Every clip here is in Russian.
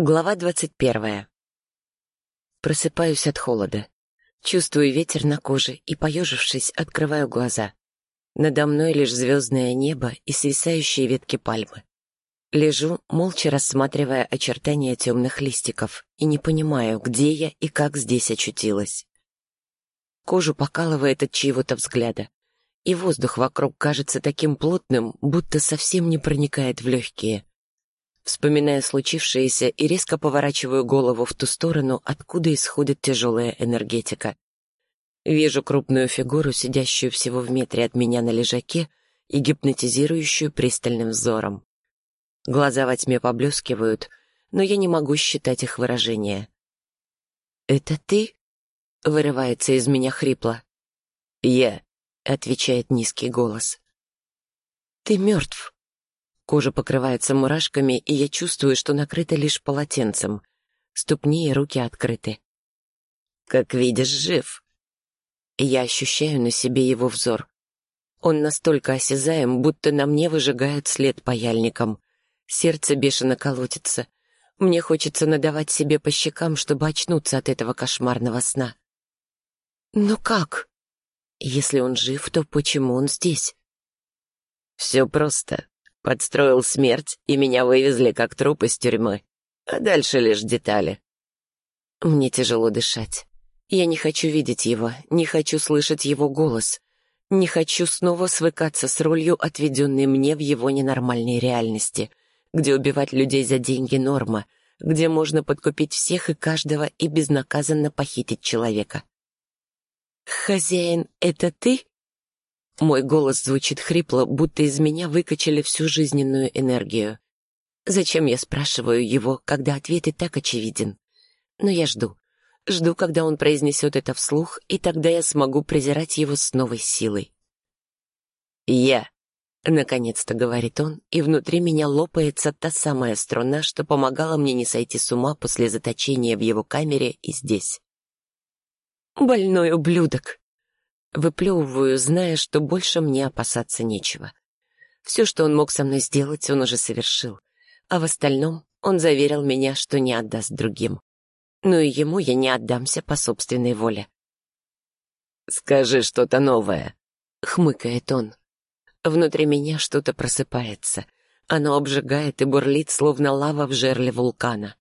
Глава двадцать первая. Просыпаюсь от холода. Чувствую ветер на коже и, поежившись, открываю глаза. Надо мной лишь звездное небо и свисающие ветки пальмы. Лежу, молча рассматривая очертания темных листиков, и не понимаю, где я и как здесь очутилась. Кожу покалывает от чьего-то взгляда, и воздух вокруг кажется таким плотным, будто совсем не проникает в легкие вспоминая случившееся и резко поворачиваю голову в ту сторону, откуда исходит тяжелая энергетика. Вижу крупную фигуру, сидящую всего в метре от меня на лежаке и гипнотизирующую пристальным взором. Глаза во тьме поблескивают, но я не могу считать их выражения. «Это ты?» — вырывается из меня хрипло. «Я», — отвечает низкий голос. «Ты мертв», Кожа покрывается мурашками, и я чувствую, что накрыта лишь полотенцем. Ступни и руки открыты. «Как видишь, жив». Я ощущаю на себе его взор. Он настолько осязаем, будто на мне выжигают след паяльником. Сердце бешено колотится. Мне хочется надавать себе по щекам, чтобы очнуться от этого кошмарного сна. Но как? Если он жив, то почему он здесь? Все просто. Подстроил смерть, и меня вывезли как труп из тюрьмы. А дальше лишь детали. Мне тяжело дышать. Я не хочу видеть его, не хочу слышать его голос. Не хочу снова свыкаться с ролью, отведенной мне в его ненормальной реальности, где убивать людей за деньги — норма, где можно подкупить всех и каждого и безнаказанно похитить человека. «Хозяин, это ты?» Мой голос звучит хрипло, будто из меня выкачали всю жизненную энергию. Зачем я спрашиваю его, когда ответ и так очевиден? Но я жду. Жду, когда он произнесет это вслух, и тогда я смогу презирать его с новой силой. «Я», — наконец-то говорит он, и внутри меня лопается та самая струна, что помогала мне не сойти с ума после заточения в его камере и здесь. «Больной ублюдок», Выплевываю, зная, что больше мне опасаться нечего. Все, что он мог со мной сделать, он уже совершил. А в остальном он заверил меня, что не отдаст другим. Но и ему я не отдамся по собственной воле. «Скажи что-то новое», — хмыкает он. Внутри меня что-то просыпается. Оно обжигает и бурлит, словно лава в жерле вулкана.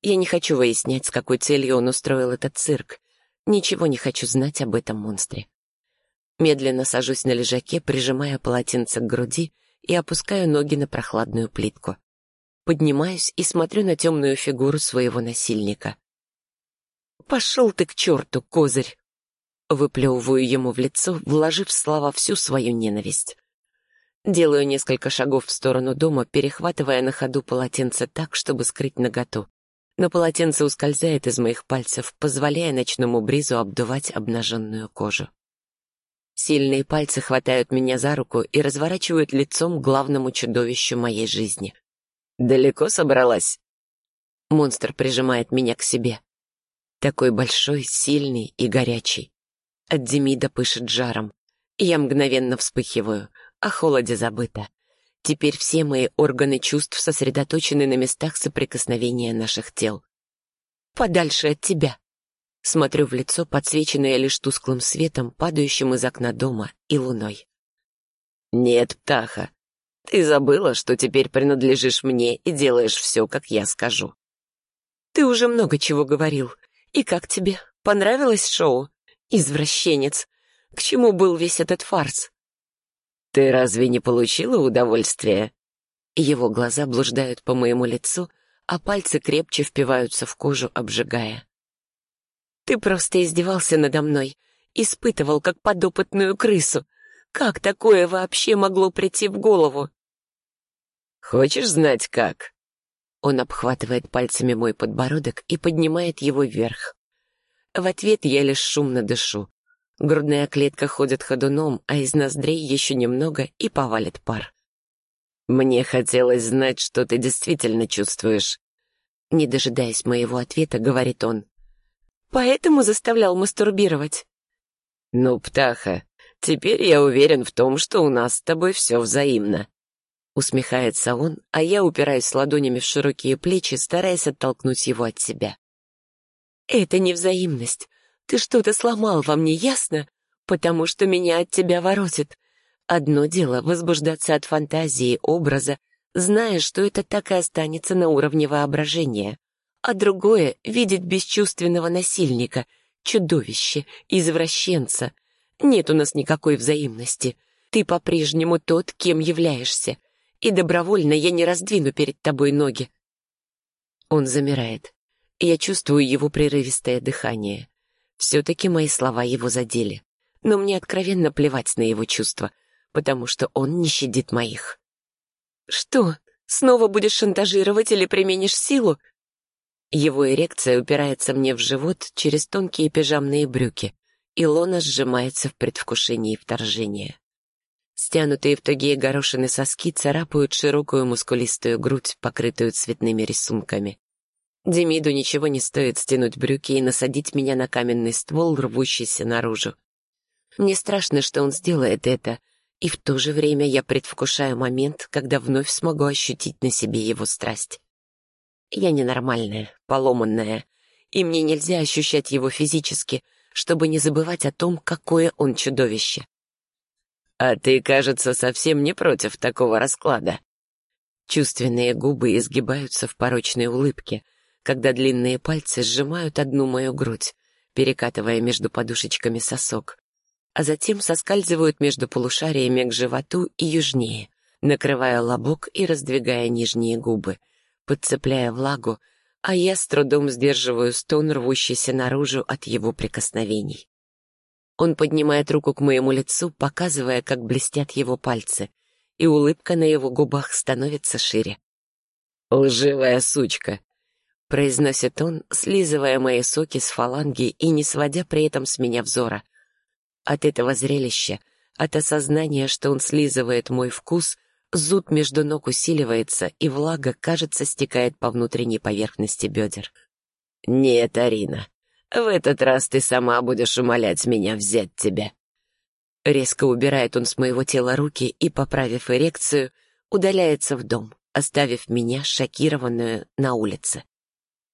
Я не хочу выяснять, с какой целью он устроил этот цирк. Ничего не хочу знать об этом монстре. Медленно сажусь на лежаке, прижимая полотенце к груди и опускаю ноги на прохладную плитку. Поднимаюсь и смотрю на темную фигуру своего насильника. «Пошел ты к черту, козырь!» Выплевываю ему в лицо, вложив в слова всю свою ненависть. Делаю несколько шагов в сторону дома, перехватывая на ходу полотенце так, чтобы скрыть наготу. Но полотенце ускользает из моих пальцев, позволяя ночному бризу обдувать обнаженную кожу. Сильные пальцы хватают меня за руку и разворачивают лицом к главному чудовищу моей жизни. «Далеко собралась?» Монстр прижимает меня к себе. Такой большой, сильный и горячий. От Демида пышет жаром. Я мгновенно вспыхиваю, о холоде забыто. Теперь все мои органы чувств сосредоточены на местах соприкосновения наших тел. «Подальше от тебя!» Смотрю в лицо, подсвеченное лишь тусклым светом, падающим из окна дома и луной. «Нет, птаха, ты забыла, что теперь принадлежишь мне и делаешь все, как я скажу». «Ты уже много чего говорил. И как тебе? Понравилось шоу? Извращенец. К чему был весь этот фарс?» «Ты разве не получила удовольствия?» Его глаза блуждают по моему лицу, а пальцы крепче впиваются в кожу, обжигая. Ты просто издевался надо мной, испытывал как подопытную крысу. Как такое вообще могло прийти в голову? Хочешь знать, как? Он обхватывает пальцами мой подбородок и поднимает его вверх. В ответ я лишь шумно дышу. Грудная клетка ходит ходуном, а из ноздрей еще немного и повалит пар. Мне хотелось знать, что ты действительно чувствуешь. Не дожидаясь моего ответа, говорит он. Поэтому заставлял мастурбировать. Ну, птаха, теперь я уверен в том, что у нас с тобой все взаимно. Усмехается он, а я упираюсь ладонями в широкие плечи, стараясь оттолкнуть его от себя. «Это не взаимность. Ты что-то сломал во мне, ясно? Потому что меня от тебя воротит. Одно дело — возбуждаться от фантазии, образа, зная, что это так и останется на уровне воображения. А другое — видеть бесчувственного насильника, чудовище, извращенца. Нет у нас никакой взаимности. Ты по-прежнему тот, кем являешься. И добровольно я не раздвину перед тобой ноги. Он замирает. Я чувствую его прерывистое дыхание. Все-таки мои слова его задели. Но мне откровенно плевать на его чувства, потому что он не щадит моих. «Что, снова будешь шантажировать или применишь силу?» Его эрекция упирается мне в живот через тонкие пижамные брюки, и лона сжимается в предвкушении вторжения. Стянутые в тугие горошины соски царапают широкую мускулистую грудь, покрытую цветными рисунками. Демиду ничего не стоит стянуть брюки и насадить меня на каменный ствол, рвущийся наружу. Мне страшно, что он сделает это, и в то же время я предвкушаю момент, когда вновь смогу ощутить на себе его страсть. Я ненормальная, поломанная, и мне нельзя ощущать его физически, чтобы не забывать о том, какое он чудовище. «А ты, кажется, совсем не против такого расклада». Чувственные губы изгибаются в порочной улыбке — когда длинные пальцы сжимают одну мою грудь, перекатывая между подушечками сосок, а затем соскальзывают между полушариями к животу и южнее, накрывая лобок и раздвигая нижние губы, подцепляя влагу, а я с трудом сдерживаю стон, рвущийся наружу от его прикосновений. Он поднимает руку к моему лицу, показывая, как блестят его пальцы, и улыбка на его губах становится шире. «Лживая сучка!» — произносит он, слизывая мои соки с фаланги и не сводя при этом с меня взора. От этого зрелища, от осознания, что он слизывает мой вкус, зуд между ног усиливается, и влага, кажется, стекает по внутренней поверхности бедер. «Нет, Арина, в этот раз ты сама будешь умолять меня взять тебя». Резко убирает он с моего тела руки и, поправив эрекцию, удаляется в дом, оставив меня шокированную на улице.